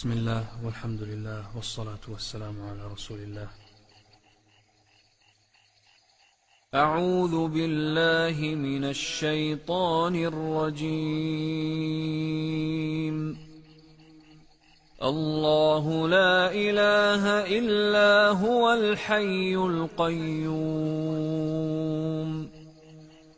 بسم الله والحمد لله والصلاة والسلام على رسول الله. أعوذ بالله من الشيطان الرجيم. الله لا إله إلا هو الحي القيوم.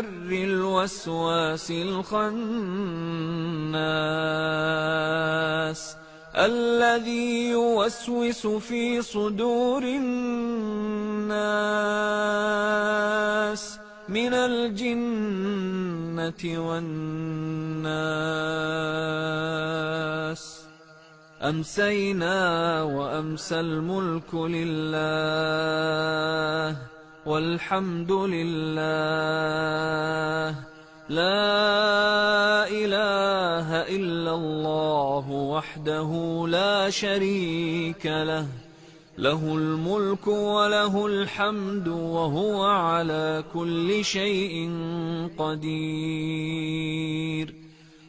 شر الوسواس الخناس الذي يوسوس في صدور الناس من الجنة والناس. أمسينا وأمسى الملك لله. والحمد لله لا إله إلا الله وحده لا شريك له. له الملك وله الحمد وهو على كل شيء قدير.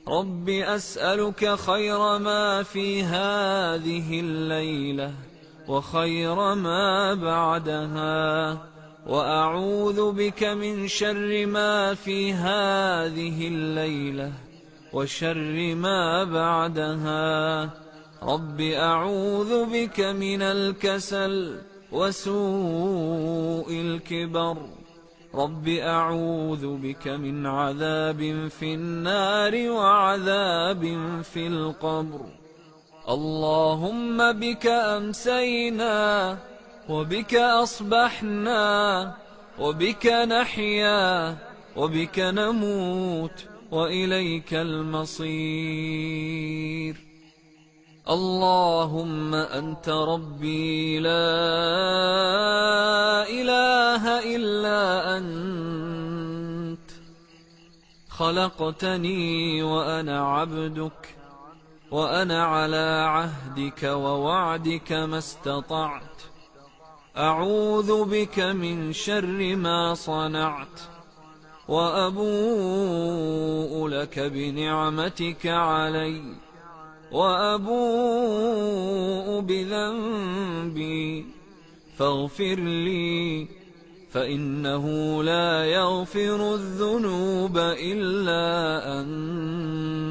رب أسألك خير ما في هذه الليلة وخير ما بعدها. وأعوذ بك من شر ما في هذه الليلة وشر ما بعدها. رب أعوذ بك من الكسل وسوء الكبر. رب أعوذ بك من عذاب في النار وعذاب في القبر. اللهم بك أمسينا وبك أصبحنا وبك نحيا وبك نموت وإليك المصير. اللهم أنت ربي لا إله إلا أنت. خلقتني وأنا عبدك وأنا على عهدك ووعدك ما استطعت. أعوذ بك من شر ما صنعت وأبوء لك بنعمتك علي وأبوء بذنبي فاغفر لي فإنه لا يغفر الذنوب إلا أنت.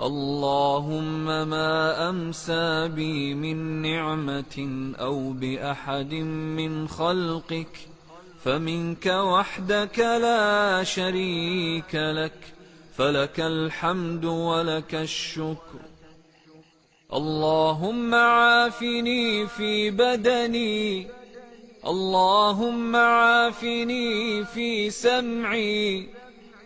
اللهم ما أمسى بي من نعمة أو بأحد من خلقك فمنك وحدك لا شريك لك فلك الحمد ولك الشكر. اللهم عافني في بدني اللهم عافني في سمعي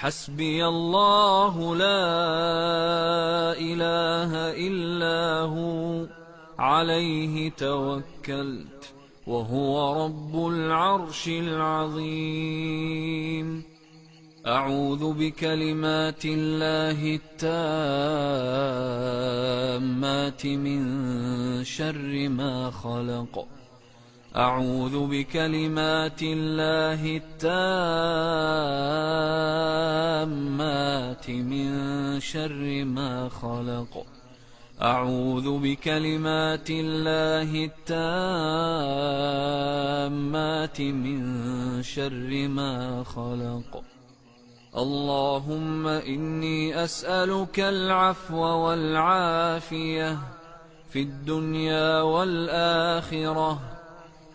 حسبي الله لا إله إلا هو عليه توكلت وهو رب العرش العظيم. أعوذ بكلمات الله التامات من شر ما خلق. أعوذ بكلمات الله التامات من شر ما خلق. أعوذ بكلمات الله التامات من شر ما خلق. اللهم إني أسألك العفو والعافية في الدنيا والآخرة.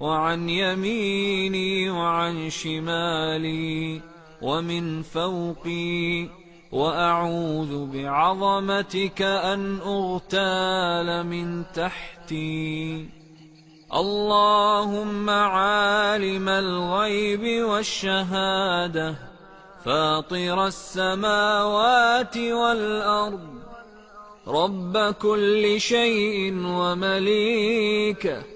وعن يميني وعن شمالي ومن فوقي وأعوذ بعظمتك أن أغتال من تحتي. اللهم عالم الغيب والشهادة فاطر السماوات والأرض. رب كل شيء ومليكه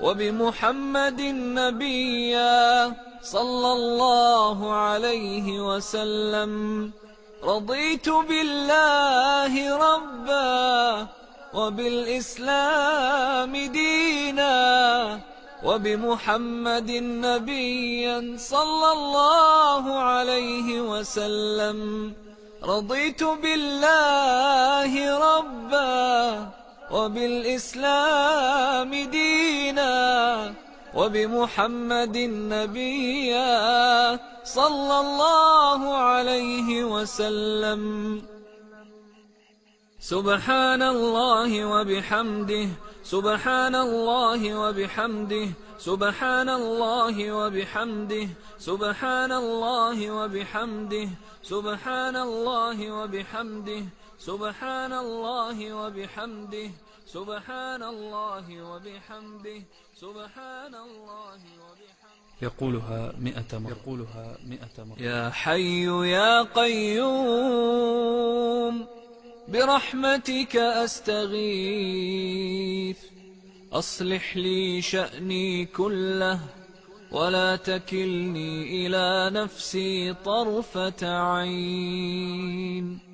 وبمحمد نبيا صلى الله عليه وسلم. رضيت بالله ربا وبالإسلام دينا وبمحمد نبيا صلى الله عليه وسلم. رضيت بالله ربا وبالإسلام دينا وبمحمد نبيا صلى الله عليه وسلم. سبحان الله وبحمده سبحان الله وبحمده سبحان الله وبحمده سبحان الله وبحمده سبحان الله وبحمده سبحان الله وبحمده. سبحان الله وبحمده. سبحان الله وبحمده. يقولها مئة مرة. يقولها مئة مرة. يا حي يا قيوم برحمتك أستغيث. أصلح لي شأني كله ولا تكلني إلى نفسي طرفة عين.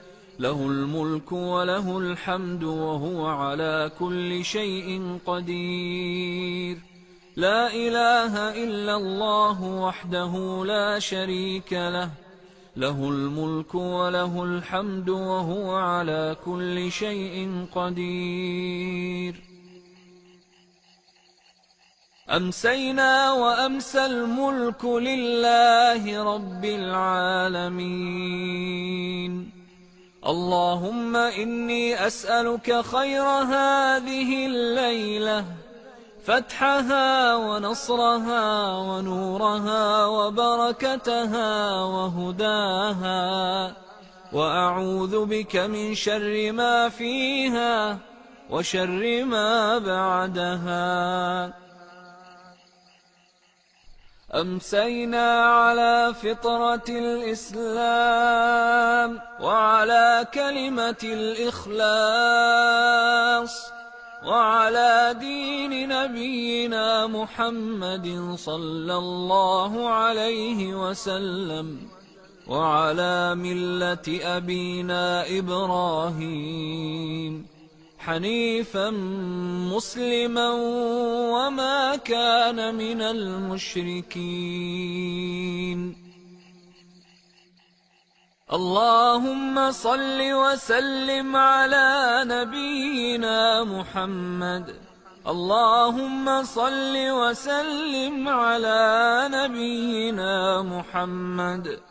له الملك وله الحمد وهو على كل شيء قدير. لا إله إلا الله وحده لا شريك له. له الملك وله الحمد وهو على كل شيء قدير. أمسينا وأمسى الملك لله رب العالمين. اللهم إني أسألك خير هذه الليلة فتحها ونصرها ونورها وبركتها وهداها وأعوذ بك من شر ما فيها وشر ما بعدها. أمسينا على فطرة الإسلام وعلى كلمة الإخلاص وعلى دين نبينا محمد صلى الله عليه وسلم وعلى ملة أبينا إبراهيم. حنيفا مسلما وما كان من المشركين. اللهم صل وسلم على نبينا محمد. اللهم صل وسلم على نبينا محمد.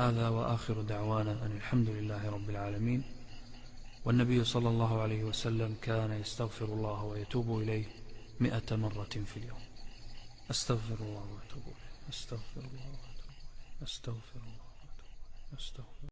هذا وآخر دعوانا أن الحمد لله رب العالمين والنبي صلى الله عليه وسلم كان يستغفر الله ويتوب إليه مئة مرة في اليوم. أستغفر الله وأتوب إليه. أستغفر الله أستغفر الله أستغفر